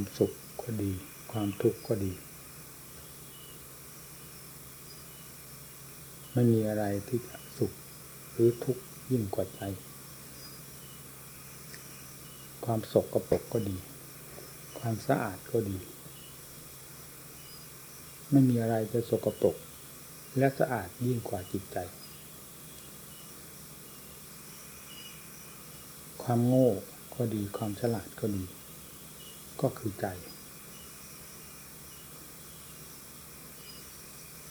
ความสุขก็ดี ความทุกข์ก็ดี ไม่มีอะไรที่จะสุขหรือทุกข์ยิ่งกว่าใจ ความสกกระปรกก็ดี ความสะอาดก็ดี ไม่มีอะไรจะสกปรกและสะอาดยิ่งกว่าจิตใจ ความโง่ก็ดีความฉลาดก็ดี ก็คือใจ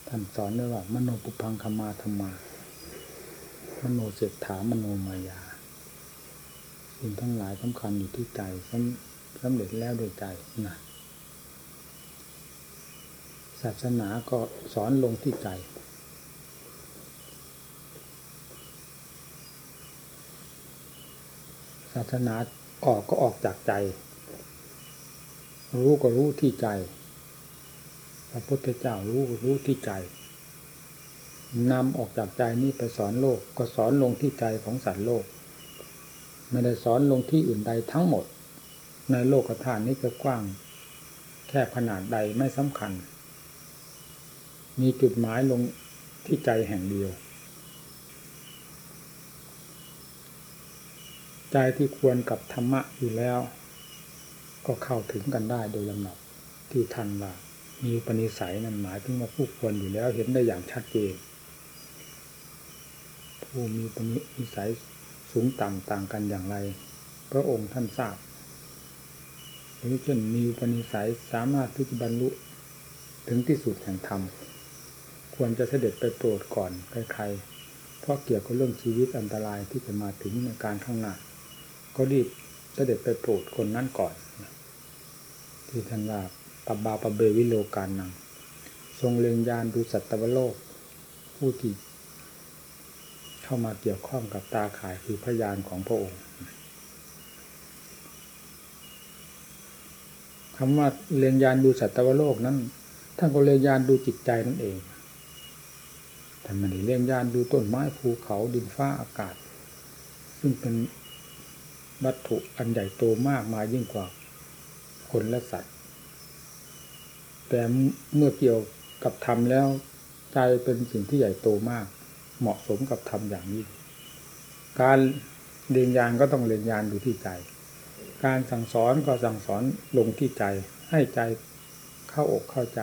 ท่านสอนด้วยว่ามโนปุพังคมาธรรมา มโนเศรษฐามโนมายาสิ่งทั้งหลายสำคัญอยู่ที่ใจสำเร็จแล้วโดยใจนะศาสนาก็สอนลงที่ใจศาสนาออกก็ออกจากใจ รู้ก็รู้ที่ใจ พระพุทธเจ้ารู้ก็รู้ที่ใจนำออกจากใจนี้ไปสอนโลก ก็สอนลงที่ใจของสัตว์โลก ไม่ได้สอนลงที่อื่นใดทั้งหมด ในโลกธาตุนี้จะกว้าง แค่ขนาดใดไม่สำคัญ มีจุดหมายลงที่ใจแห่งเดียว ใจที่ควรกับธรรมะอยู่แล้ว ก็เข้าถึงกันได้โดยลำดับที่ทันว่ามีปณิสัยนั้นหมายถึงว่าผู้ควรอยู่แล้วเห็นได้อย่างชัดเจน ผู้มีปณิสัยสูงต่ำต่างกันอย่างไร พระองค์ท่านทราบหรือเช่นมีปณิสัยสามารถที่จะบรรลุถึงที่สุดแห่งธรรมควรจะเสด็จไปโปรดก่อนใครๆเพราะเกี่ยวกับเรื่องชีวิตอันตรายที่จะมาถึงในการข้างหน้าก็รีบเสด็จไปโปรดคนนั้นก่อน ที่ท่านว่าปบาปเบวิโลการนังทรงเลียงยานดูสัตวโลก ผู้ที่เข้ามาเกี่ยวข้องกับตาข่ายคือพยานของพระองค์คำว่าเลียงยานดูสัตวโลกนั้นท่านก็เลียงยานดูจิตใจนั่นเองท่ม่ได้เลียงยานดูต้นไม้ภูเขาดินฟ้าอากาศ ซึ่งเป็นวัตถุอันใหญ่โตมากมายิ่งกว่า คนและสัตว์ แต่เมื่อเกี่ยวกับธรรมแล้ว ใจเป็นสิ่งที่ใหญ่โตมาก เหมาะสมกับธรรมอย่างนี้ การเรียนยานก็ต้องเรียนยานดูที่ใจ การสั่งสอนก็สั่งสอนลงที่ใจ ให้ใจเข้าอกเข้าใจ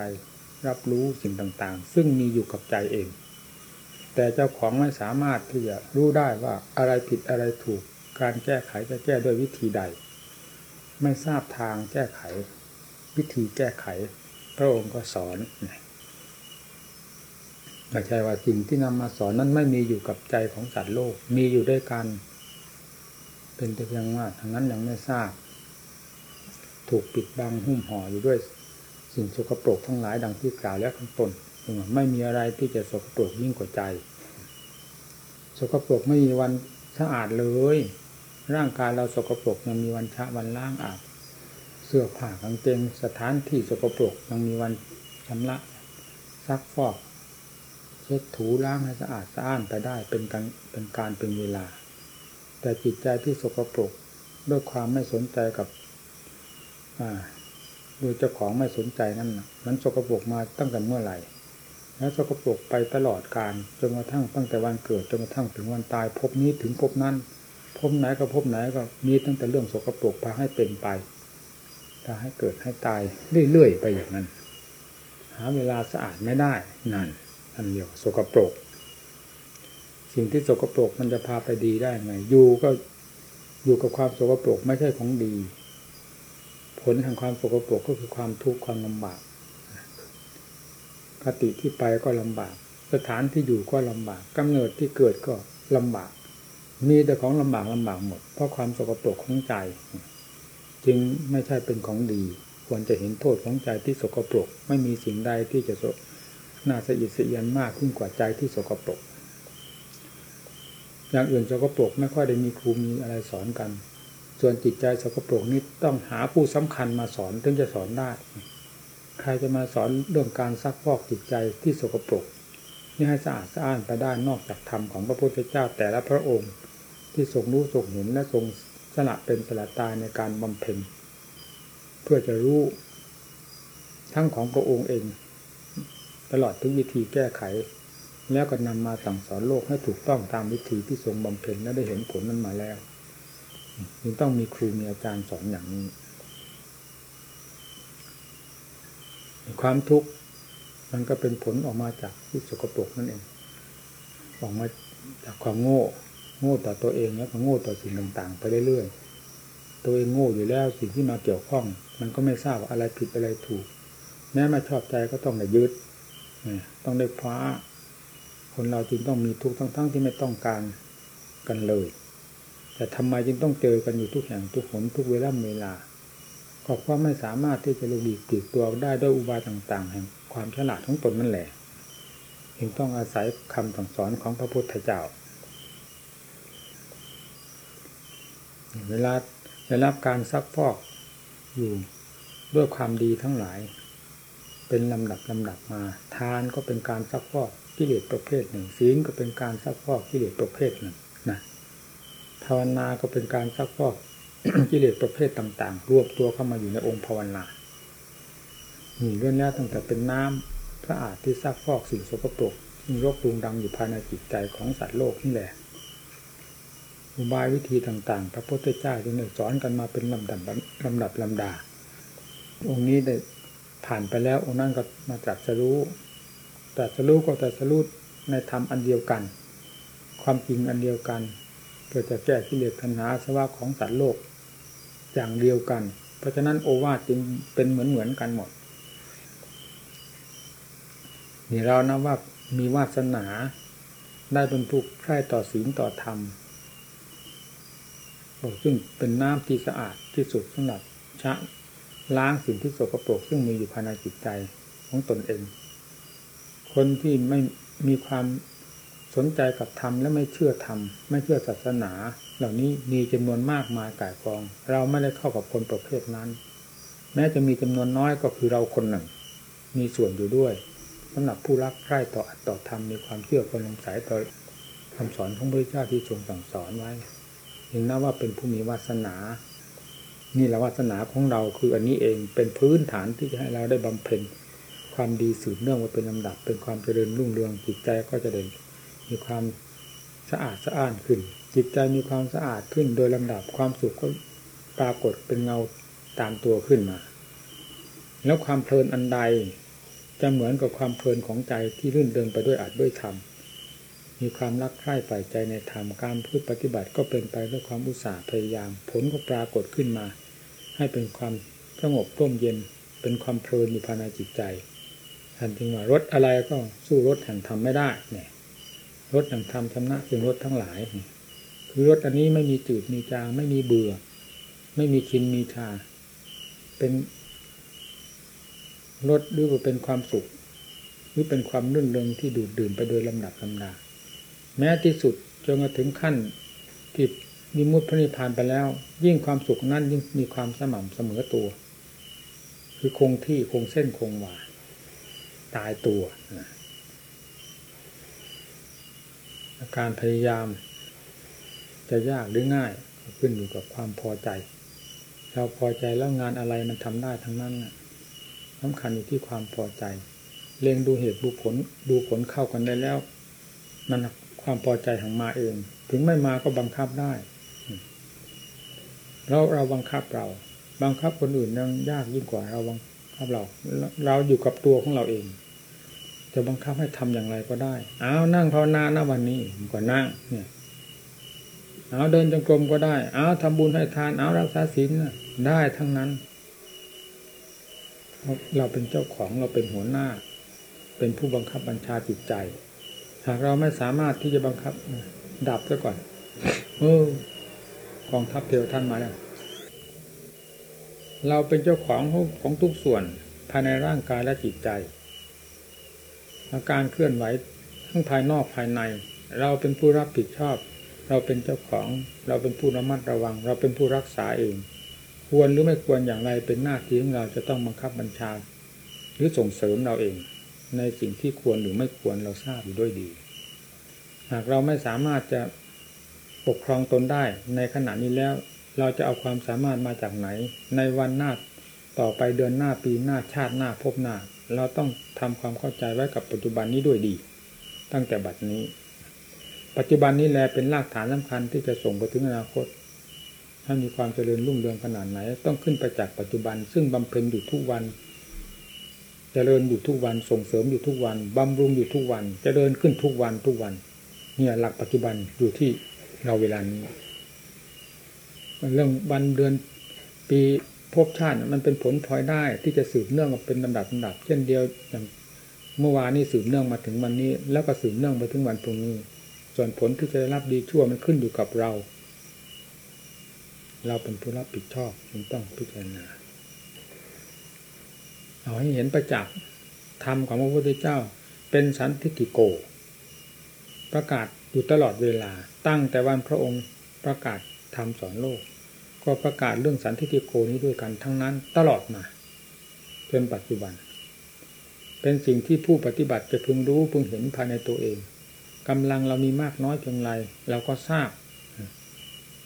รับรู้สิ่งต่างๆ ซึ่งมีอยู่กับใจเอง แต่เจ้าของไม่สามารถที่จะรู้ได้ว่าอะไรผิดอะไรถูก การแก้ไขจะแก้ด้วยวิธีใด ไม่ทราบทางแก้ไข วิธีแก้ไข พระองค์ก็สอนไม่ใช่ว่าสิ่งที่นำมาสอนนั้นไม่มีอยู่กับใจของสัตว์โลก มีอยู่ด้วยกัน เป็นแต่เพียงว่าทางนั้นยังไม่ทราบ ถูกปิดบังหุ้มห่ออยู่ด้วยสิ่งสกปรกทั้งหลายดังที่กล่าวแล้วข้างต้นไม่มีอะไรที่จะสกปรกยิ่งกว่าใจ สกปรกไม่มีวันสะอาดเลย ร่างกายเราสกปรกยังมีวันชะวันล้างอาบ เสื้อผ้ากางเกงสถานที่สกปรกยังมีวันชำระซักฟอกเช็ดถูล้างให้สะอาดสะอ้านไปได้เป็นการเป็นการเป็นเวลา แต่จิตใจที่สกปรกด้วยความไม่สนใจกับโดยเจ้าของไม่สนใจนั่นมันสกปรกมาตั้งแต่เมื่อไหร่แล้วสกปรกไปตลอดการจนกระทั่งตั้งแต่วันเกิดจนกระทั่งถึงวันตายพบนี้ถึงพบนั้น พบไหนก็พบไหนก็มีตั้งแต่เรื่องสกปรกพาให้เป็นไปพาให้เกิดให้ตายเรื่อยๆไปอย่างนั้น หาเวลาสะอาดไม่ได้นั่นอันเดียวสกปรก สิ่งที่สกปรกมันจะพาไปดีได้ไงอยู่ก็อยู่กับความสกปรกไม่ใช่ของดี ผลทางความสกปรกก็คือความทุกข์ความลำบากคติที่ไปก็ลำบาก สถานที่อยู่ก็ลำบากกำเนิดที่เกิดก็ลำบาก มีแต่ของลำบากลำบากหมด เพราะความสกปรกของใจ จึงไม่ใช่เป็นของดี ควรจะเห็นโทษของใจที่สกปรก ไม่มีสิ่งใดที่จะน่าสะอิดสะเอียนมากขึ้นกว่าใจที่สกปรก อย่างอื่นสกปรกไม่ค่อยได้มีครูมีอะไรสอนกัน ส่วนจิตใจสกปรกนี้ต้องหาผู้สำคัญมาสอนถึงจะสอนได้ ใครจะมาสอนเรื่องการซักฟอกจิตใจที่สกปรก นี่ให้สะอาดสะอ้านไปได้นอกจากธรรมของพระพุทธเจ้าแต่ละพระองค์ ที่ทรงรู้ทรงเห็นและทรงสละเป็นสละตายในการบำเพ็ญเพื่อจะรู้ทั้งของพระองค์เอง ตลอดถึงวิธีแก้ไข แล้วก็นำมาสั่งสอนโลกให้ถูกต้องตามวิธีที่ทรงบำเพ็ญและได้เห็นผลนั้นมาแล้วจึงต้องมีครูมีอาจารย์สอนอย่างนี้ ความทุกข์ มันก็เป็นผลออกมาจากที่สกปรกนั่นเอง ออกมาจากความโง่ โง่ต่อตัวเองแล้วก็โง่ต่อสิ่งต่างๆ ไปเรื่อยๆ ตัวเองโง่อยู่แล้วสิ่งที่มาเกี่ยวข้อง มันก็ไม่ทราบว่าอะไรผิดอะไรถูก แม้ไม่ชอบใจก็ต้องได้ยึดต้องได้คว้า คนเราจึงต้องมีทุกข์ทั้งๆที่ไม่ต้องการกันเลย แต่ทำไมจึงต้องเจอกันอยู่ทุกแห่งทุกหนทุกเวลาเวลาก็เพราะไม่สามารถที่จะลุกดีกปีกตัวได้ด้วยอุบายต่าง ๆ แห่ง ความฉลาดของตนนั่นแหละจึงต้องอาศัยคำสั่งสอนของพระพุทธเจ้า เวลาได้รับการซักพอกอยู่ด้วยความดีทั้งหลาย เป็นลำดับลำดับมา ทานก็เป็นการซักพอกกิเลสประเภทหนึ่งศีลก็เป็นการซักพอกกิเลสประเภทหนึ่งนะภาวนาก็เป็นการซักพอกกิเลสประเภทต่าง ๆ รวบตัวเข้ามาอยู่ในองค์ภาวนา นี่เรื่องนี้ตั้งแต่เป็นน้ำพระอาจที่ซักฟอกสิ่งสกปรกที่รกรุงดังอยู่ภายในจิตใจของสัตว์โลกนี่แหละอุบายวิธีต่าง ๆ พระพุทธเจ้าจึงได้สอนกันมาเป็นลำดับลำดับลำดา องค์นี้ได้ผ่านไปแล้วองค์นั้นก็มาตรัสรู้ตรัสรู้ก็ตรัสรู้ในธรรมอันเดียวกัน ความจริงอันเดียวกันเพื่อจะแก้กิเลสตัณหาสวะของสัตว์โลก อย่างเดียวกัน เพราะฉะนั้นโอวาทจึงเป็นเหมือนเหมือนกันหมด นี่เรานะว่ามีวาสนา ได้บรรทุกใคร่ต่อศีลต่อธรรมซึ่งเป็นน้ำที่สะอาดที่สุดสำหรับชะล้างสิ่งที่สกปรกซึ่งมีอยู่ภายในจิตใจของตนเอง คนที่ไม่มีความสนใจกับธรรมและไม่เชื่อธรรม ไม่เชื่อศาสนา เหล่านี้มีจำนวนมากมายก่ายกอง เราไม่ได้เข้ากับคนประเภทนั้น แม้จะมีจำนวนน้อยก็คือเราคนหนึ่ง มีส่วนอยู่ด้วย สำหรับผู้รักใคร่ต่ออัตต่อธรรมมีความเชื่อคนลงสายต่อคำสอนของพระเจ้าที่ทรงสั่งสอนไว้ถึงนับว่าเป็นผู้มีวาสนา นี่แหละวาสนาของเราคืออันนี้เองเป็นพื้นฐานที่จะให้เราได้บำเพ็ญความดีสืบเนื่องมาเป็นลำดับ เป็นความเจริญรุ่งเรืองจิตใจก็จะเด่นมีความสะอาดสะอ้านขึ้น จิตใจมีความสะอาดขึ้น โดยลำดับความสุขก็ปรากฏเป็นเงาตามตัวขึ้นมา แล้วความเพลินอันใด จะเหมือนกับความเพลินของใจที่รื่นเดินไปด้วยอาจด้วยธรรมมีความรักใคร่ใฝ่ใจในธรรมการพูดปฏิบัติก็เป็นไปด้วยความอุตสาห์พยายาม ผลก็ปรากฏขึ้นมา ให้เป็นความสงบร่มเย็น เป็นความเพลินอยู่ภายในจิตใจท่านจึงว่ารถอะไรก็สู้รถแห่งธรรมไม่ได้เนี่ยรถแห่งธรรมชนะซึ่งรถทั้งหลาย คือรถอันนี้ไม่มีจืดมีจางไม่มีเบื่อ ไม่มีชินมีชา เป็น ลดหรือว่าเป็นความสุข หรือเป็นความรื่นเริงที่ดูดดื่มไปโดยลำดับลำดา แม้ที่สุดจนมาถึงขั้นที่มีมุตพระนิพพานไปแล้ว ยิ่งความสุขนั้นยิ่งมีความสม่ำเสมอตัว คือคงที่คงเส้นคงวาตายตัวการพยายาม จะยากหรือง่ายขึ้นอยู่กับความพอใจ เราพอใจแล้วงานอะไรมันทำได้ทั้งนั้นนะ สำคัญอยู่ที่ความพอใจเล็งดูเหตุดูผลดูผลเข้ากันได้แล้วมันความพอใจของมาเอง ถึงไม่มาก็บังคับได้เราเราบังคับเรา บังคับคนอื่นยังยากยิ่งกว่าเราบังคับเรา เราอยู่กับตัวของเราเอง จะบังคับให้ทำอย่างไรก็ได้เอาวนั่งภาวนาณวันนี้ก็นั่ง เนี่ยเอาเดินจงกรมก็ได้เอาทำบุญให้ทานเอารักษาศีลได้ทั้งนั้น เราเป็นเจ้าของเราเป็นหัวหน้า เป็นผู้บังคับบัญชาจิตใจ หากเราไม่สามารถที่จะบังคับ ดับซะก่อนเออกองทัพเทวท่านมาแล้วเราเป็นเจ้าของของทุกส่วนภายในร่างกายและจิตใจ อาการเคลื่อนไหวทั้งภายนอกภายใน เราเป็นผู้รับผิดชอบ เราเป็นเจ้าของ เราเป็นผู้ระมัดระวัง เราเป็นผู้รักษาเอง ควรหรือไม่ควรอย่างไรเป็นหน้าที่ของเราจะต้องบังคับบัญชา หรือส่งเสริมเราเอง ในสิ่งที่ควรหรือไม่ควรเราทราบอยู่ด้วยดี หากเราไม่สามารถจะปกครองตนได้ ในขณะนี้แล้วเราจะเอาความสามารถมาจากไหน ในวันหน้าต่อไปเดือนหน้าปีหน้าชาติหน้าพบหน้า เราต้องทำความเข้าใจไว้กับปัจจุบันนี้ด้วยดี ตั้งแต่บัดนี้ ปัจจุบันนี้แลเป็นรากฐานสำคัญที่จะส่งไปถึงอนาคต ถ้ามีความเจริญรุ่งเรืองขนาดไหน ต้องขึ้นไปจากปัจจุบัน ซึ่งบำเพ็ญอยู่ทุกวัน เจริญอยู่ทุกวันส่งเสริมอยู่ทุกวันบำรุงอยู่ทุกวัน เจริญขึ้นทุกวันทุกวัน เนี่ยหลักปัจจุบันอยู่ที่เราเวลานี้เรื่องวันเดือนปีภพชาติมันเป็นผลพลอยได้ที่จะสืบเนื่องมาเป็นลำดับลำดับ เช่นเดียวอย่างเมื่อวานนี้สืบเนื่องมาถึงวันนี้ แล้วก็สืบเนื่องไปถึงวันพรุ่งนี้ ส่วนผลที่จะได้รับดีชั่วมันขึ้นอยู่กับเรา เราเป็นผู้รับผิดชอบจึงต้องพิจารณาเอาให้เห็นประจักษ์ธรรมของพระพุทธเจ้า เป็นสันทิฏฐิโก ประกาศอยู่ตลอดเวลา ตั้งแต่วันพระองค์ประกาศธรรมสอนโลก ก็ประกาศเรื่องสันทิฏฐิโกนี้ด้วยกันทั้งนั้นตลอดมาจนปัจจุบัน เป็นสิ่งที่ผู้ปฏิบัติจะพึงรู้พึงเห็นภายในตัวเองกำลังเรามีมากน้อยเพียงไรเราก็ทราบ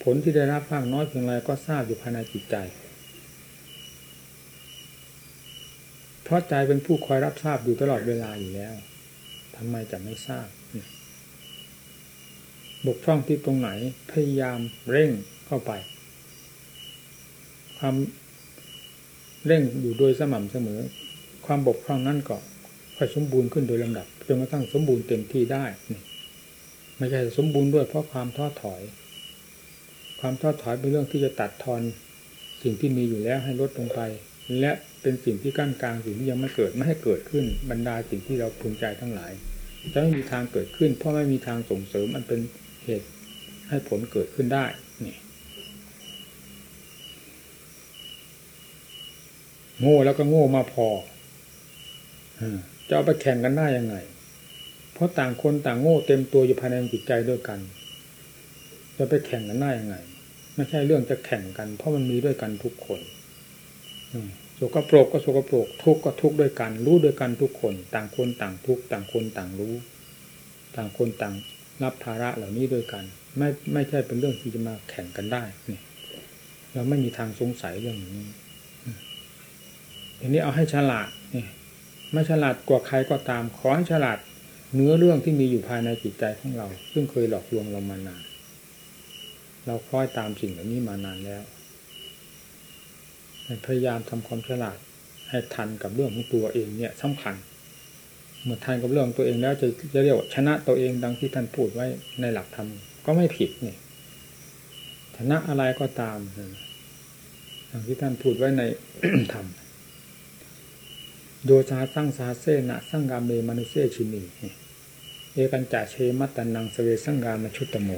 ผลที่ได้รับมากน้อยเพียงไรก็ทราบอยู่ภายในจิตใจ เพราะใจเป็นผู้คอยรับทราบอยู่ตลอดเวลาอยู่แล้วทำไมจะไม่ทราบบกพร่องที่ตรงไหนพยายามเร่งเข้าไป ความเร่งอยู่โดยสม่ำเสมอ ความบกพร่องนั้นก็ค่อยสมบูรณ์ขึ้นโดยลำดับจนกระทั่งสมบูรณ์เต็มที่ได้ ไม่ใช่สมบูรณ์ด้วยเพราะความท้อถอย ความท้อถอยเป็นเรื่องที่จะตัดทอนสิ่งที่มีอยู่แล้วให้ลดลงไป และเป็นสิ่งที่กั้นกลางสิ่งที่ยังไม่เกิดไม่ให้เกิดขึ้นบรรดาสิ่งที่เราภูมิใจทั้งหลายจะไม่มีทางเกิดขึ้น เพราะไม่มีทางส่งเสริมมันเป็นเหตุให้ผลเกิดขึ้นได้นี่โง่แล้วก็โง่มาพอจะเอาไปแข่งกันได้ยังไง เพราะต่างคนต่างโง่เต็มตัวอยู่ภายในจิตใจด้วยกัน จะไปแข่งกันได้ยังไง ไม่ใช่เรื่องจะแข่งกัน เพราะมันมีด้วยกันทุกคนโสกโปรกก็โสกโปรกทุกก็ทุกด้วยกัน รู้ด้วยกันทุกคน ต่างคนต่างทุกต่างคนต่างรู้ ต่างคนต่างรับภาระเหล่านี้ด้วยกัน ไม่ไม่ใช่เป็นเรื่องที่จะมาแข่งกันได้เนี่ยเราไม่มีทางสงสัยเรื่องนี้ทีนี้เอาให้ฉลาดนี่ไม่ฉลาดกว่าใครก็ตาม ขอให้ฉลาดเนื้อเรื่องที่มีอยู่ภายในจิตใจของเรา ซึ่งเคยหลอกลวงเรามานาน เราคล้อยตามสิ่งเหล่านี้มานานแล้วพยายามทำความฉลาดให้ทันกับเรื่องของตัวเองเนี่ยสำคัญ เมื่อทันกับเรื่องตัวเองแล้วจะจะเรียกว่าชนะตัวเองดังที่ท่านพูดไว้ในหลักธรรมก็ไม่ผิดเนี่ยชนะอะไรก็ตามดังที่ท่านพูดไว้ในธรรมโยชาตั้งสาเซนะสังกาเมมานุเซชินีเอกันจะเชมัตตันังสเวสังกามชุตตโม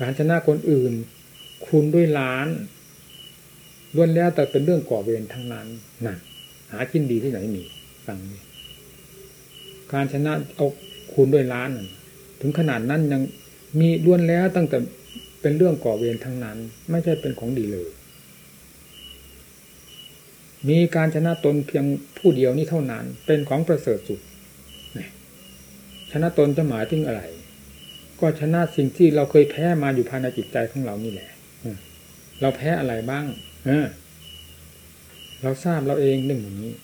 การชนะคนอื่น คุณด้วยล้านล้วนแล้วแต่เป็นเรื่องก่อเวรทั้งนั้นนั่นหากินดีที่ไหนมีฟังนี่การชนะเอาคุณด้วยล้านถึงขนาดนั้นยังมีล้วนแล้วตั้งแต่เป็นเรื่องก่อเวรทั้งนั้น ไม่ใช่เป็นของดีเลย มีการชนะตนเพียงผู้เดียวนี้เท่านั้น เป็นของประเสริฐสุดชนะตนจะหมายถึงอะไร ก็ชนะสิ่งที่เราเคยแพ้มาอยู่ภายในจิตใจของเรานี่แหละเราแพ้อะไรบ้างเอเราทราบเราเองหนึ่งอย่างนี้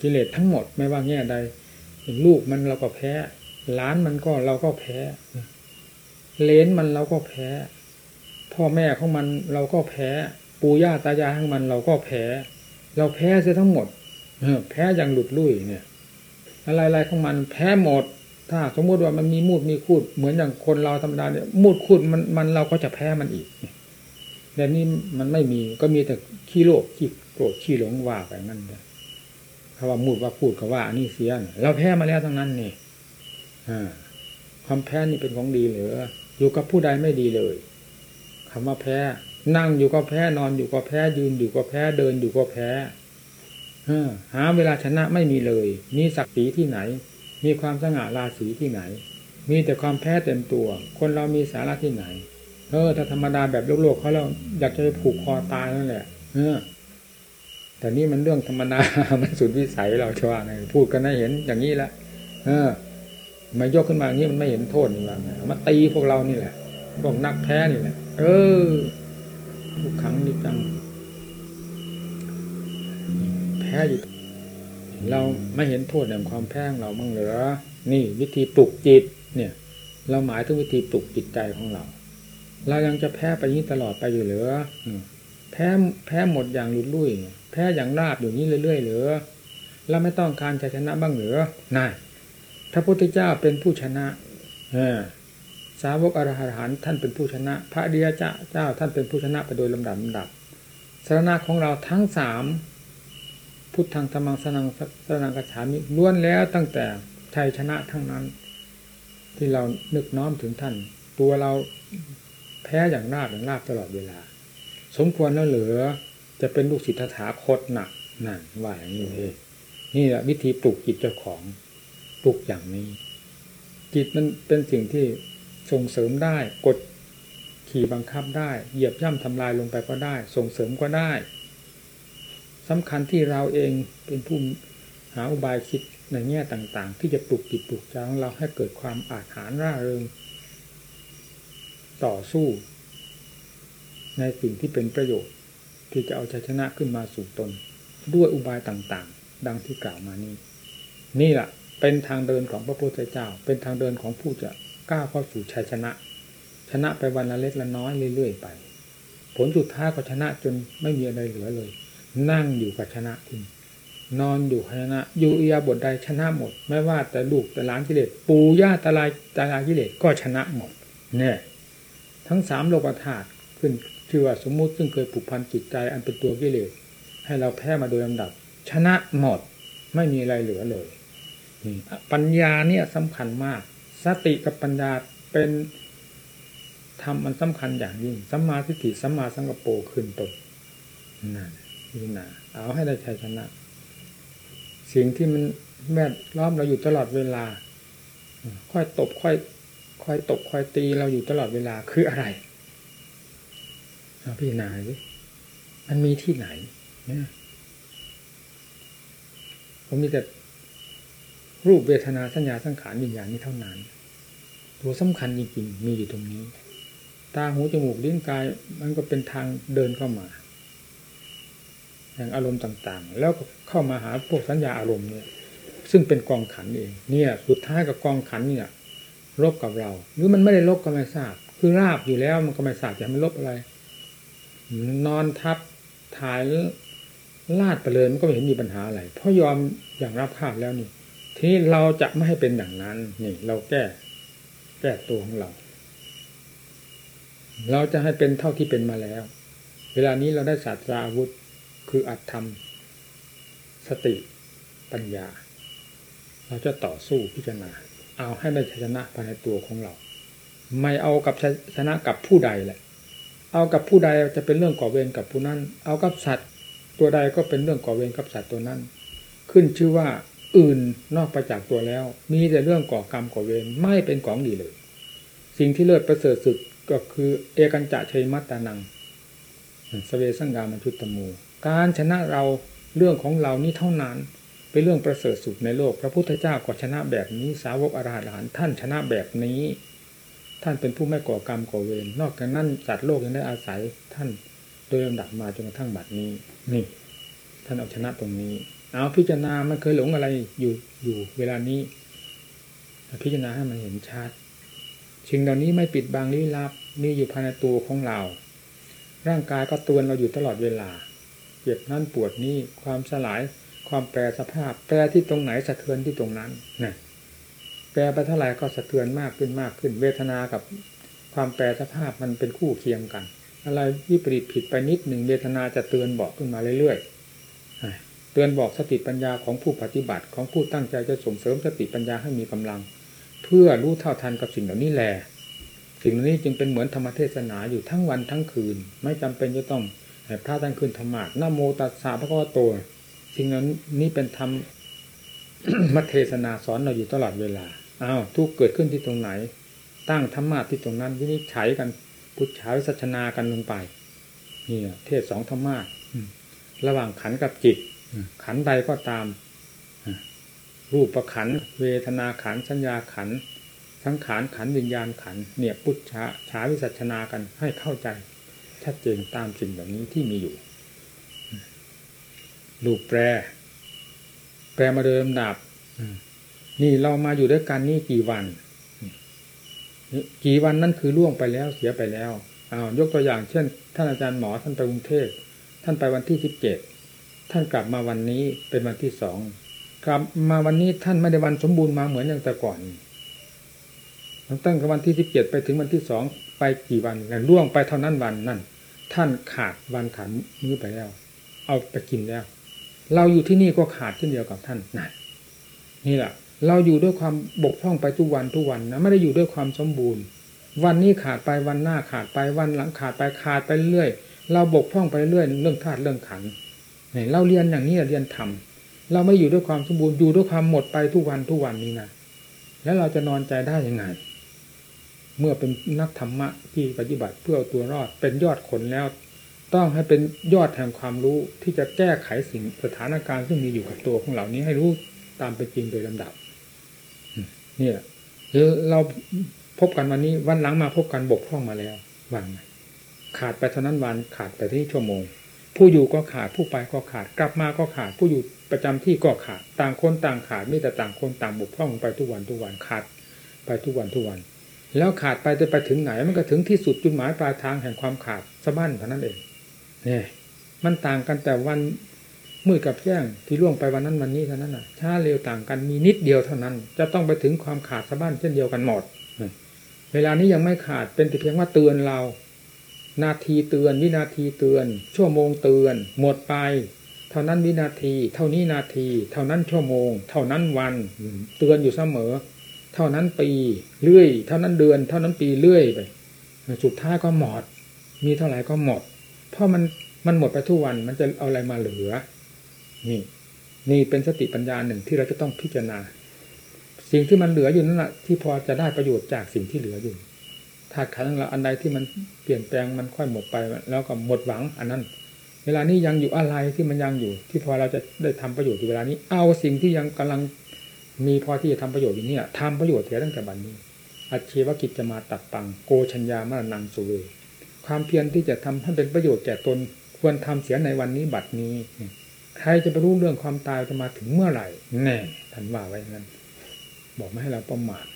กิเลสทั้งหมดไม่ว่าแง่ใดลูกมันเราก็แพ้ล้านมันก็เราก็แพ้เลนมันเราก็แพ้ พ่อแม่ของมันเราก็แพ้ ปู่ย่าตายายของมันเราก็แพ้ เราแพ้เสียทั้งหมดแพ้อย่างหลุดลุ่ยเนี่ย อะไรๆของมันแพ้หมด ถ้าสมมติว่ามันมีมูดมีคูด เหมือนอย่างคนเราธรรมดาเนี่ยมูดคูดมันมันเราก็จะแพ้มันอีกแต่นี่มันไม่มีก็มีแต่ขี้โลภขี้โกรธขี้หลงว่าไปนั่นเลยคำว่ามูดว่าพูดก็ว่า อันนี้เสียนเราแพ้มาแล้วทั้งนั้นนี่ความแพ้นี่เป็นของดีเหรืออยู่กับผู้ใดไม่ดีเลยคำว่าแพ้ นั่งอยู่ก็แพ้นอนอยู่ก็แพ้ยืนอยู่ก็แพ้เดินอยู่ก็แพ้หาเวลาชนะไม่มีเลยมีศักดิ์ศรีที่ไหน มีความสง่าราศีที่ไหน มีแต่ความแพ้เต็มตัว คนเรามีสาระที่ไหน เออ ถ้าธรรมดาแบบโลกๆเขาเราอยากจะไปผูกคอตายนั่นแหละ เออ แต่นี่มันเรื่องธรรมดา มันสุดวิสัยเราชว่าไงพูดกันให้เห็นอย่างนี้ละ เออ มายกขึ้นมาอย่างนี้มันไม่เห็นโทษนี่ว่ามาตีพวกเรานี่แหละ พวกนักแพ้นี่แหละ เออทุกครั้งนิจังแพ้อยู่ เราไม่เห็นโทษแห่งความแพ้งเราบ้างเหรอ นี่วิธีปลุกจิต เนี่ย เราหมายถึงวิธีปลุกจิตใจของเรา เรายังจะแพ้ไปนี้ตลอดไปอยู่เหรือแพ้แพ้หมดอย่างลุดลุ่ยแพ้อย่างราบอยู่นี้เรื่อยๆเหรือเราไม่ต้องการชัยชนะบ้างเหรือนายพระพุทธเจ้าเป็นผู้ชนะอสาวกอรหันท่านเป็นผู้ชนะ พระเดียเจ้าเจ้าท่านเป็นผู้ชนะไปโดยลำดับลำดับสารณะของเราทั้งสาม พุทธังธรรมังสนังสนังกระฉามิล้วนแล้วตั้งแต่ชัยชนะทั้งนั้น ที่เรานึกน้อมถึงท่าน ตัวเราแพ้อย่างราบอย่างราบตลอดเวลา สมควรแล้วเหลือจะเป็นลูกศิษย์ถาคตหนักนั่นว่าอย่างนี้เองนี่แหละวิธีปลุกจิตเจ้าของปลุกอย่างนี้ จิตมันเป็นสิ่งที่ส่งเสริมได้กดขี่บังคับได้ เหยียบย่ำทำลายลงไปก็ได้ ส่งเสริมก็ได้ สำคัญที่เราเองเป็นผู้หาอุบายคิดในแง่ต่าง ๆ ที่จะปลุกจิตปลุกใจของเราให้เกิดความอาจหารร่าเริง ต่อสู้ ในสิ่งที่เป็นประโยชน์ ที่จะเอาชัยชนะขึ้นมาสู่ตน ด้วยอุบายต่างๆ ดังที่กล่าวมานี้ นี่แหละเป็นทางเดินของพระพุทธเจ้า เป็นทางเดินของผู้จะก้าวเข้าสู่ชัยชนะ ชนะไปวันละเล็กละน้อยเรื่อยๆไป ผลสุดท้ายก็ชนะจนไม่มีอะไรเหลือเลย นั่งอยู่กับชนะคุณนอนอยู่ชนะ อยู่อียาบทใดชนะหมด ไม่ว่าแต่ลูกแต่ล้านกิเลสปูย่าตาลายตาลายกิเลสก็ชนะหมด เนี่ย ทั้งสามโลกธาตุขึ้นชื่อว่าสมมุติซึ่งเคยผูกพันจิตใจอันเป็นตัวกิเลสให้เราแพ้มาโดยลำดับ ชนะหมด ไม่มีอะไรเหลือเลยปัญญาเนี่ยสำคัญมาก สติกับปัญญาเป็นทำมันสำคัญอย่างยิ่งสัมมาทิฏฐิสัมมาสังกปรขึ้นตนนั่น นี่นะเอาให้ได้ชัยชนะ สิ่งที่มันแวดล้อมเราอยู่ตลอดเวลา ค่อยตบค่อยค่อยตบค่อยตีเราอยู่ตลอดเวลาคืออะไรเอาพี่นาสิมันมีที่ไหนเนี่ยผมมีแต่รูปเวทนาสัญญาสังขารวิญญาณนี้เท่านั้น ตัวสำคัญจริงๆมีอยู่ตรงนี้ ตาหูจมูกลิ้นกาย มันก็เป็นทางเดินเข้ามา อย่างอารมณ์ต่างๆ แล้วเข้ามาหาพวกสัญญาอารมณ์เนี่ย ซึ่งเป็นกองขันเอง เนี่ย สุดท้ายกับกองขันเนี่ยลบกับเรา หรือมันไม่ได้ลบก็ไม่ทราบ คือราบอยู่แล้วมันก็ไม่ทราบจะมันลบอะไร นอนทับถ่ายลาดไปเลยมันก็ไม่เห็นมีปัญหาอะไร เพราะยอมอย่างรับคาบแล้วนี่ ทีนี้เราจะไม่ให้เป็นอย่างนั้น นี่ เราแก้ แก้ตัวของเรา เราจะให้เป็นเท่าที่เป็นมาแล้ว เวลานี้เราได้ศาสตราอาวุธ คืออัตธรรม สติปัญญา เราจะต่อสู้พิจารณา เอาให้ได้ชนะภายในตัวของเรา ไม่เอากับชนะกับผู้ใดแหละ เอากับผู้ใดจะเป็นเรื่องก่อเวรกับผู้นั้น เอากับสัตว์ ตัวใดก็เป็นเรื่องก่อเวรกับสัตว์ตัวนั้น ขึ้นชื่อว่าอื่นนอกไปจากตัวแล้ว มีแต่เรื่องก่อกรรมก่อเวรไม่เป็นของดีเลย สิ่งที่เลิศประเสริฐสุดก็คือเอกันจะชัยมัตตานังสเวสังกามันชุตตมู การชนะเราเรื่องของเรานี่เท่านั้น เป็นเรื่องประเสริฐสุดในโลก พระพุทธเจ้าก็ชนะแบบนี้ สาวกอรหันท่านชนะแบบนี้ ท่านเป็นผู้ไม่ก่อกรรมก่อเวรนอกจากนั้นจัดโลกยังได้อาศัยท่านโดยลำดับมาจนกระทั่งบัดนี้นี่ ท่านเอาชนะตรงนี้เอาพิจารณามันเคยหลงอะไรอยู่อยู่เวลานี้ พิจารณาให้มันเห็นชัดสิ่งเหล่านี้ไม่ปิดบังลี้ลับมีอยู่ภายในตัวของเรา ร่างกายก็เตือนเราอยู่ตลอดเวลา เจ็บนั่นปวดนี่ความสลายความแปรสภาพ แปรที่ตรงไหนสะเทือนที่ตรงนั้นนะแปรไปเท่าไหร่ก็สะเทือนมากขึ้นมากขึ้น เวทนากับความแปรสภาพมันเป็นคู่เคียงกัน อะไรวิปริตผิดไปนิดหนึ่งเวทนาจะเตือนบอกขึ้นมาเรื่อยๆเตือนบอกสติปัญญาของผู้ปฏิบัติของผู้ตั้งใจจะส่งเสริมสติปัญญาให้มีกำลัง เพื่อรู้เท่าทันกับสิ่งเหล่านี้แหละสิ่งเหล่านี้จึงเป็นเหมือนธรรมเทศนาอยู่ทั้งวันทั้งคืน ไม่จำเป็นจะต้อง พระท่านคืนธรรมะนโมตัสสะพระพุทธโตสิ่งนั้นนี้เป็นธรรมมัทเทศนาสอนเราอยู่ตลอดเวลาอ้าวทุกเกิดขึ้นที่ตรงไหน ตั้งธรรมะที่ตรงนั้นวินิจฉัยกันพุทธาวิสัชนากันลงไปนี่เทศสองธรรมะระหว่างขันกับจิตขันใดก็ตามรูปประขันเวทนาขันสัญญาขันสังขารขันวิญญาณขันเนี่ยพุทธะฉาวิสัชนากันให้เข้าใจ ชัดเจนตามสิ่งแบบนี้ที่มีอยู่ ลูกแปร แปรมาเดิมดับนี่เรามาอยู่ด้วยกันนี่กี่วัน กี่วันนั่นคือล่วงไปแล้วเสียไปแล้วอ้าวยกตัวอย่างเช่น ท่านอาจารย์หมอท่านไปกรุงเทพท่านไปวันที่สิบเจ็ดท่านกลับมาวันนี้เป็นวันที่สองกลับมาวันนี้ท่านไม่ได้วันสมบูรณ์มาเหมือนอย่างแต่ก่อนตั้งแต่วันที่สิบเจ็ดไปถึงวันที่สองไปกี่วันแล้วล่วงไปเท่านั้นวันนั่น ท่านขาดวันขาดมื้อไปแล้ว เอาไปกินแล้ว เราอยู่ที่นี่ก็ขาดเช่นเดียวกับท่านนั่นนี่แหละเราอยู่ด้วยความบกพร่องไปทุกวันทุกวันนะไม่ได้อยู่ด้วยความสมบูรณ์ วันนี้ขาดไปวันหน้าขาดไปวันหลังขาดไปขาดไปเรื่อยเราบกพร่องไปเรื่อยเรื่องธาตุเรื่องขันเนี่ยเราเรียนอย่างนี้เรียนทำเราไม่อยู่ด้วยความสมบูรณ์อยู่ด้วยความหมดไปทุกวันทุกวันนี้นะแล้วเราจะนอนใจได้ยังไง เมื่อเป็นนักธรรมะที่ปฏิบัติเพื่อตัวรอด เป็นยอดคนแล้ว ต้องให้เป็นยอดแห่งความรู้ที่จะแก้ไขสิ่งสถานการณ์ซึ่งมีอยู่กับตัวของเหล่านี้ให้รู้ตามเป็นจริงโดยลำดับเนี่ยเราพบกันวันนี้วันหลังมาพบกันบกพร่องมาแล้ววันขาดไปเท่านั้นวันขาดไปที่ชั่วโมง ผู้อยู่ก็ขาดผู้ไปก็ขาด กลับมาก็ขาด ผู้อยู่ประจำที่ก็ขาด ต่างคนต่างขาดไม่แต่ต่างคนต่างบกพร่องไปทุกวันทุกวันขาด ไปทุกวันทุกวัน แล้วขาดไปจะไปถึงไหน มันก็ถึงที่สุดจุดหมายปลายทางแห่งความขาดสะบั้นเท่านั้นเองเนี่ยมันต่างกันแต่วันมืดกับแจ้งที่ล่วงไปวันนั้นวันนี้เท่านั้นน่ะช้าเร็วต่างกันมีนิดเดียวเท่านั้น จะต้องไปถึงความขาดสะบั้นเช่นเดียวกันหมดเวลานี้ยังไม่ขาดเป็นแต่เพียงว่าเตือนเรา นาทีเตือนวินาทีเตือน ชั่วโมงเตือน หมดไป เท่านั้นวินาที เท่านี้นาที เท่านั้นชั่วโมง เท่านั้นวัน เตือนอยู่เสมอ เท่านั้นปีเรื่อย เท่านั้นเดือน เท่านั้นปีเรื่อยไปสุดท้ายก็หมด มีเท่าไหร่ก็หมด เพราะมันมันหมดไปทุกวันมันจะเอาอะไรมาเหลือ นี่ นี่เป็นสติปัญญาหนึ่งที่เราจะต้องพิจารณา สิ่งที่มันเหลืออยู่นั่นแหละที่พอจะได้ประโยชน์จากสิ่งที่เหลืออยู่ธาตุขันธ์เราอันใดที่มันเปลี่ยนแปลงมันค่อยหมดไปแล้วก็หมดหวังอันนั้น เวลานี้ยังอยู่อะไรที่มันยังอยู่ ที่พอเราจะได้ทำประโยชน์อยู่เวลานี้ เอาสิ่งที่ยังกำลัง มีพอที่จะทำประโยชน์อยู่นี่ทำประโยชน์เสียตั้งแต่บัดนนี้อาชีวกิจจะมาตัดปังโกชัญญามรนังสุเวความเพียรที่จะทำให้เป็นประโยชน์แก่ตนควรทำเสียในวันนี้บัดนี้ใครจะไปรู้เรื่องความตายจะมาถึงเมื่อไหร่ แน่ท่านว่าไว้นั้น บอกไม่ให้เราประมาท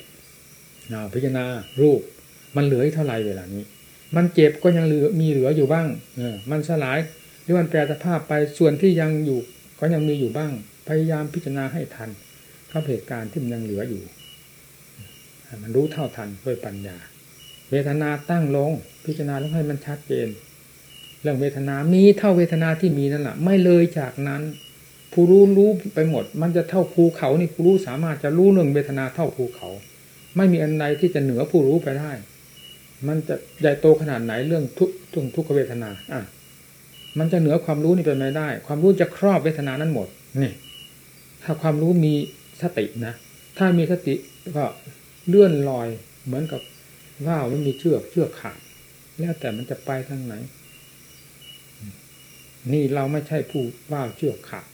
นาพิจารณารูป มันเหลือเท่าไหร่เวลานี้ มันเจ็บก็ยังเหลือมีเหลืออยู่บ้างเออมันสลายหรือมันแปรสภาพไปส่วนที่ยังอยู่ ก็ยังมีอยู่บ้าง พยายามพิจารณาให้ทัน กับเหตุการณ์ที่มันยังเหลืออยู่ มันรู้เท่าทันด้วยปัญญา เวทนาตั้งลง พิจารณาต้องให้มันชัดเจน เรื่องเวทนามีเท่าเวทนาที่มีนั่นแหละไม่เลยจากนั้นผู้รู้รู้ไปหมด มันจะเท่าภูเขานี่ผู้รู้สามารถจะรู้เรื่องเวทนาเท่าภูเขา ไม่มีอันใดที่จะเหนือผู้รู้ไปได้ มันจะใหญ่โตขนาดไหนเรื่องทุกทุกทุกเวทนาอะมันจะเหนือความรู้นี่เป็นไม่ได้ ความรู้จะครอบเวทนานั้นหมดนี่ถ้าความรู้มี สตินะ ถ้ามีสติก็เลื่อนลอยเหมือนกับว่าวมันมีเชือกเชือกขาดแล้วแต่มันจะไปทางไหน นี่เราไม่ใช่ผู้ว่าวเชื่อขาด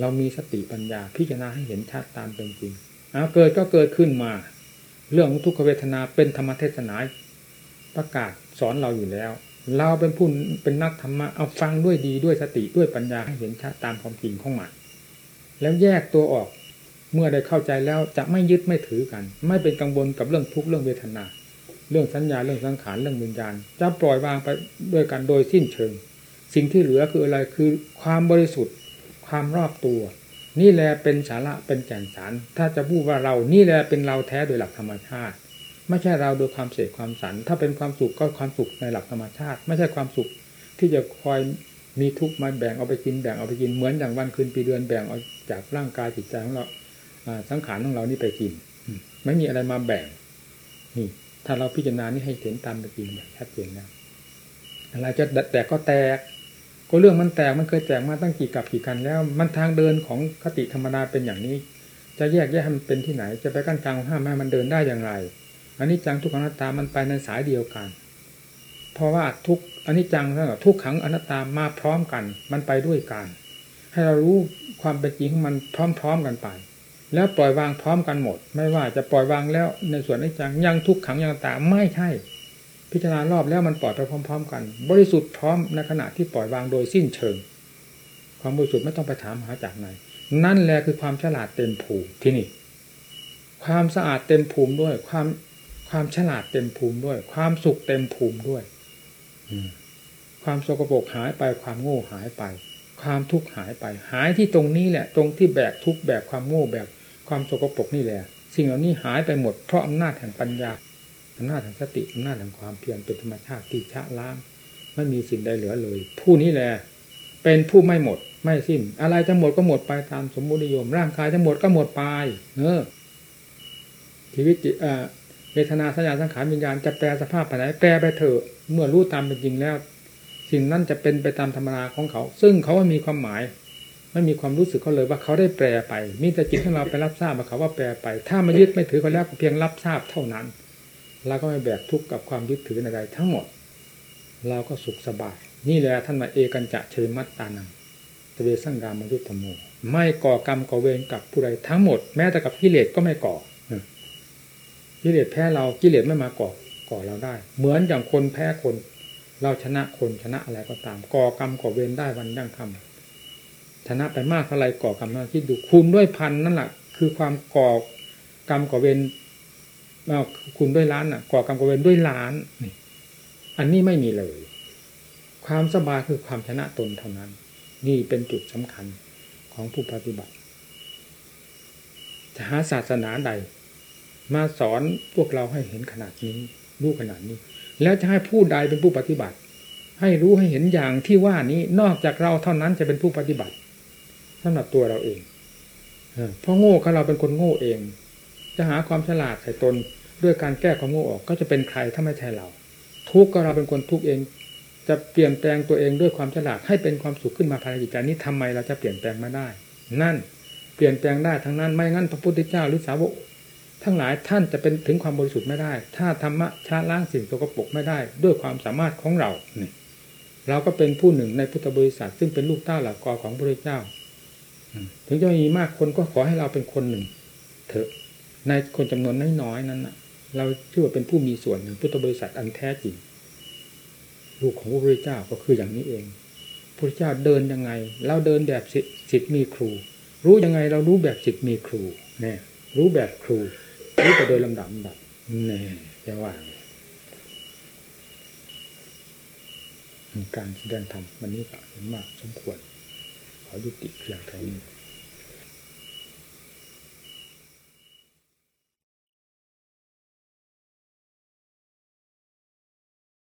เรามีสติปัญญา พิจารณาให้เห็นชัดตามเป็นจริงเอาเกิดก็เกิดขึ้นมา เรื่องทุกขเวทนาเป็นธรรมเทศนาประกาศสอนเราอยู่แล้ว เราเป็นผู้เป็นนักธรรมะเอาฟังด้วยดีด้วยสติด้วยปัญญาให้เห็นชัดตามความจริงของมัน แล้วแยกตัวออก เมื่อได้เข้าใจแล้วจะไม่ยึดไม่ถือกัน ไม่เป็นกังวลกับเรื่องทุกข์เรื่องเวทนา เรื่องสัญญาเรื่องสังขารเรื่องวิญญาณ จะปล่อยวางไปด้วยกันโดยสิ้นเชิง สิ่งที่เหลือคืออะไรคือความบริสุทธิ์ ความรอบตัว นี่แหละเป็นสาระเป็นแก่นสาร ถ้าจะพูดว่าเรานี่แหละเป็นเราแท้โดยหลักธรรมชาติ ไม่ใช่เราโดยความเสกความสัน ถ้าเป็นความสุขก็ความสุขในหลักธรรมชาติ ไม่ใช่ความสุขที่จะคอย มีทุกข์มาแบ่งเอาไปกินแบ่งเอาไปกินเหมือนอย่างวันคืนปีเดือนแบ่งเอาจากร่างกายจิตใจของเราสังขารของเรานี่ไปกิน ไม่มีอะไรมาแบ่ง นี่ ถ้าเราพิจารณานี่ให้เห็นตามเป็นจริงแบบชัดเจนแล้วอะไรจะแตกก็แตก ก็เรื่องมันแตกมันเคยแตกมาตั้งกี่กับกี่กันแล้ว มันทางเดินของคติธรรมดาเป็นอย่างนี้ จะแยกแยกให้มันเป็นที่ไหน จะไปกั้นกลางห้ามให้มันเดินได้อย่างไรอันนี้จังทุกขังนัตตามันไปในสายเดียวกัน เพราะว่าทุก อันนี้จังแล้วทุกขังอนัตตามาพร้อมกัน มันไปด้วยกัน ให้เรารู้ความเป็นจริงของมันพร้อมๆกันไป แล้วปล่อยวางพร้อมกันหมด ไม่ว่าจะปล่อยวางแล้วในส่วนอนี้จังยังทุกขังยังตาไม่ใช่ พิจารณารอบแล้วมันปล่อยไปพร้อม ๆ กัน บริสุทธิ์พร้อมในขณะที่ปล่อยวางโดยสิ้นเชิง ความบริสุทธิ์ไม่ต้องไปถามหาจากไหนนั่นแหละคือความฉลาดเต็มภูมิที่นี่ ความสะอาดเต็มภูมิด้วย ความความฉลาดเต็มภูมิด้วย ความสุขเต็มภูมิด้วย ความสกปรกหายไปความโง่หายไป ความทุกข์หายไป หายที่ตรงนี้แหละ ตรงที่แบกทุกข์แบกความโง่แบกความสกปรกนี่แหละ สิ่งเหล่านี้หายไปหมดเพราะอำนาจแห่งปัญญาอำนาจแห่งสติอำนาจแห่งความเพียรเป็นธรรมชาติที่ชะล้างไม่มีสิ่งใดเหลือเลย ผู้นี้แหละเป็นผู้ไม่หมดไม่สิ้น อะไรจะหมดก็หมดไปตามสมมุตินิยม ร่างกายจะหมดก็หมดไป เออชีวิตจิตอ่า เวทนาสัญญาสังขารวิญญาณจะแปลสภาพไปไหนแปลไปเถอะเมื่อรู้ตามเป็นจริงแล้ว สิ่งนั้นจะเป็นไปตามธรรมดาของเขา ซึ่งเขาไม่มีความหมาย ไม่มีความรู้สึกเขาเลยว่าเขาได้แปลไป มีแต่จิตของเราไปรับทราบว่าเขาว่าแปลไป ถ้ามายึดไม่ถือเขาแล้วเพียงรับทราบเท่านั้นเราก็ไม่แบกทุกข์กับความยึดถือใดๆทั้งหมด เราก็สุขสบาย นี่แหละท่านมาเอกันจะเชยมัตตานังตเวสังกามยุทธโมไม่ก่อกรรมก่อเวรกับผู้ใดทั้งหมด แม้แต่กับกิเลสก็ไม่ก่อ กิเลสแพ้เรากิเลสไม่มาก่อก่อเราได้ เหมือนอย่างคนแพ้คน เราชนะคนชนะอะไรก็ตาม ก่อกรรมก่อเวรได้วันยั่งคำชนะไปมากเท่าไรก่อกรรมนั้นคิดดูคูณด้วยพันนั่นแหละคือความก่อกรรมก่อเวรคุณด้วยล้านอะ ก่อกรรมก่อเวรด้วยล้านนี่อันนี้ไม่มีเลย ความสบายคือความชนะตนเท่านั้น นี่เป็นจุดสำคัญของผู้ปฏิบัติจะหาศาสนาใด มาสอนพวกเราให้เห็นขนาดนี้รู้ขนาดนี้ แล้วจะให้ผู้ใดเป็นผู้ปฏิบัติ ให้รู้ให้เห็นอย่างที่ว่านี้นอกจากเราเท่านั้นจะเป็นผู้ปฏิบัติสำหรับตัวเราเองเพราะโง่ก็เราเป็นคนโง่เอง จะหาความฉลาดใส่ตนด้วยการแก้ความโง่ออกก็จะเป็นใครถ้าไม่ใช่เรา ทุกข์ก็เราเป็นคนทุกข์เอง จะเปลี่ยนแปลงตัวเองด้วยความฉลาดให้เป็นความสุขขึ้นมาภายในจิตใจนี้ทำไมเราจะเปลี่ยนแปลงไม่ได้ นั่นเปลี่ยนแปลงได้ทั้งนั้นไม่งั้นพระพุทธเจ้าหรือสาวก ทั้งหลายท่านจะเป็นถึงความบริสุทธิ์ไม่ได้ ถ้าธรรมะชาล้างสิ่งสกปรกไม่ได้ ด้วยความสามารถของเราเนี่ยเราก็เป็นผู้หนึ่งในพุทธบริษัท ซึ่งเป็นลูกเต้าหลักกอของพระเจ้าถึงจะมีมากคนก็ขอให้เราเป็นคนหนึ่ง เถอะในคนจำนวนน้อยๆนั้นเราชื่อว่าเป็นผู้มีส่วนหนึ่งพุทธบริษัทอันแท้จริง ลูกของพระพุทธเจ้าก็คืออย่างนี้เองพระพุทธเจ้าเดินยังไง เราเดินแบบสิทธิ์มีครู รู้ยังไงเรารู้แบบสิทธิ์มีครูเนี่ยรู้แบบครู รู้ไปโดยลำดับลำดับนี่จะว่าการแสดงธรรมวันนี้ก็เห็นมากสมควร ขอยุติเพียงเท่านี้